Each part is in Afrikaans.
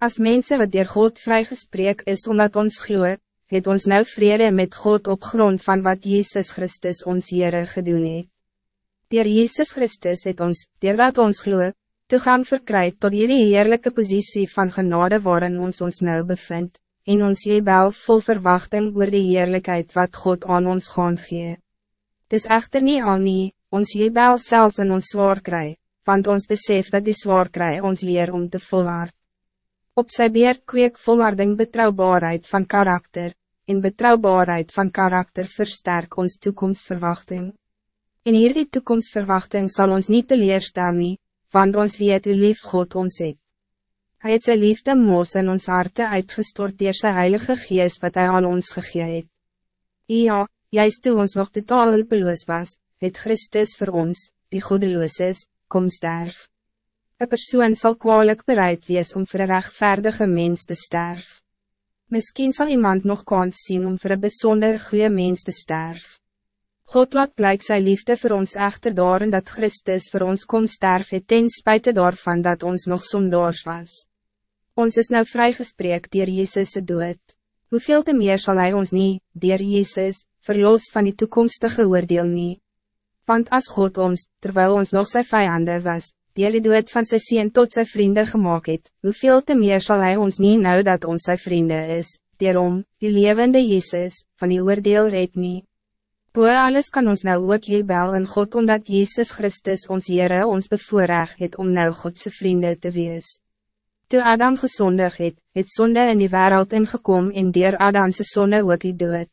Als mensen wat door God vrijgesprek is omdat ons gloe, het ons nou vrede met God op grond van wat Jezus Christus ons Heere gedoen het. Door Jezus Christus het ons, door wat ons gloe, toegang verkry tot jullie heerlijke positie van genade waarin ons ons nou bevindt, en ons jebel vol verwachting oor die heerlijkheid wat God aan ons gaan gee. Het is echter niet al nie, ons jebel zelfs in ons zwaar kry, want ons besef dat die zwaar kry ons leer om te volhard. Op sy beerd kweek volharding betrouwbaarheid van karakter, en betrouwbaarheid van karakter versterk ons toekomstverwachting. In hierdie toekomstverwachting zal ons niet teleerstel nie, want ons weet hoe lief God ons het. Hij het sy liefde moos in ons harte uitgestort door sy heilige gees wat hij aan ons gegee het. Ja, juist toe ons nog totaal hulpeloos was, het Christus voor ons, die goedeloos is, kom sterf. Een persoon zal kwalijk bereid wees om voor een rechtvaardige mens te sterf. Misschien zal iemand nog kans zien om voor een bijzonder goede mens te sterf. God laat blijk sy liefde voor ons echter daarin dat Christus voor ons kom sterf het ten spijte daarvan dat ons nog zondaars was. Ons is nou vrygespreek dier Jezus' dood. Hoeveel te meer zal hij ons niet, dier Jezus, verlos van die toekomstige oordeel niet? Want als God ons, terwijl ons nog zijn vijanden was, die die dood van sy sien tot zijn vrienden gemaakt het, hoeveel te meer zal hij ons niet nou dat ons zijn vrienden is, daarom, die levende Jezus, van die oordeel red niet. Boe alles kan ons nou ook jebel in God omdat Jezus Christus ons Heere ons bevoorrecht het om nou Godse vrienden te wees. Toe Adam gezondig het, het zonde in die wereld ingekom en dier Adamse sonde ook die dood.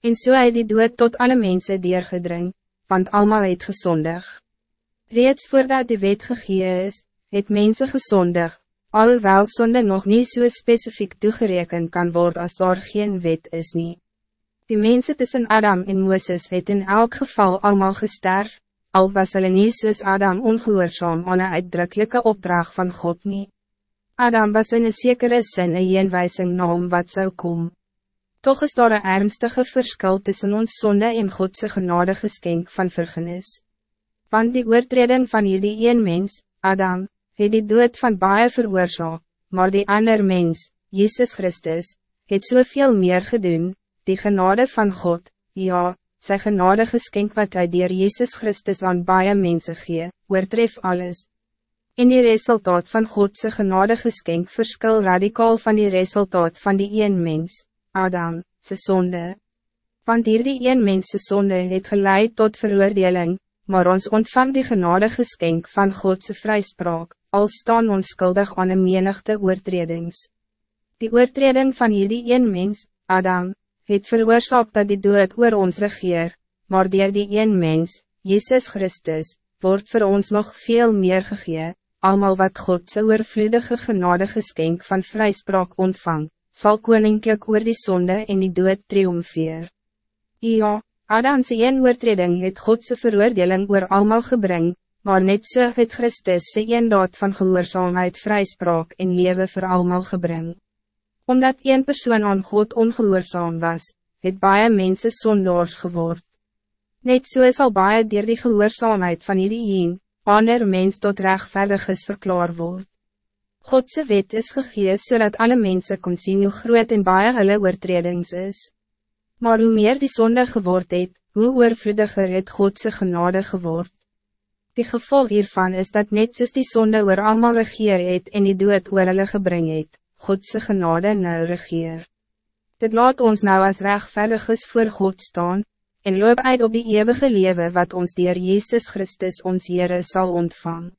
En so het die dood tot alle mensen deurgedring, want allemaal het gezondig. Reeds voordat die wet gegee is, het mensen gezondig, alhoewel sonde nog niet zo so specifiek toegerekend kan worden als daar geen wet is nie. Die mensen tussen Adam en Moses het in elk geval allemaal gesterf, al was hulle nie soos Adam ongehoorzaam aan een uitdrukkelijke opdracht van God niet. Adam was in een zekere zin een eenwijzing na hom wat zou komen. Toch is daar een ernstige verschil tussen ons zonde en Godse genade geskenk van vergenis. Want die oortreding van jullie een mens, Adam, het die dood van baie veroorzaak, maar die ander mens, Jezus Christus, het soveel meer gedoen, die genade van God, ja, sy genade geskenk wat hy dier Jezus Christus aan baie mense gee, oortref alles, En die resultaat van Godse genade geskenk verskil radicaal van die resultaat van die een mens, Adam, se zonde. Want hier die een mens se zonde het geleid tot veroordeling, maar ons ontvang die genade geskenk van Godse vrijspraak, al staan ons skuldig aan een menigte oortredings. Die oortreding van hierdie een mens, Adam, het veroorzaakt dat die dood oor ons regeer, maar dier die een mens, Jezus Christus, wordt voor ons nog veel meer gegeven almal wat God sy oorvloedige genade geskenk van vrijspraak ontvang, zal koninklijk oor die zonde en die dood triomfeer. Ja, Adamse een oortreding het Godse veroordeling oor almal gebring, maar net so het Christus sy een daad van gehoorzaamheid vrijspraak en leven voor almal gebring. Omdat een persoon aan God ongehoorzaam was, het baie mense sondaars geword. Net so is al baie dier die gehoorzaamheid van hierdie een, ander mens tot rechtvaardig is verklaar word. Godse wet is gegees zodat alle mensen kon zien hoe groot en baie hulle oortredings is. Maar hoe meer die zonde geword het, hoe oorvloediger het Godse genade geword. Die gevolg hiervan is dat net soos die zonde oor allemaal regeer het en die dood oor hulle gebring het, Godse genade nou regeer. Dit laat ons nou als rechtvaardig is voor God staan, en loop uit op die eeuwige leven wat ons dier Jezus Christus ons Heere zal ontvangen.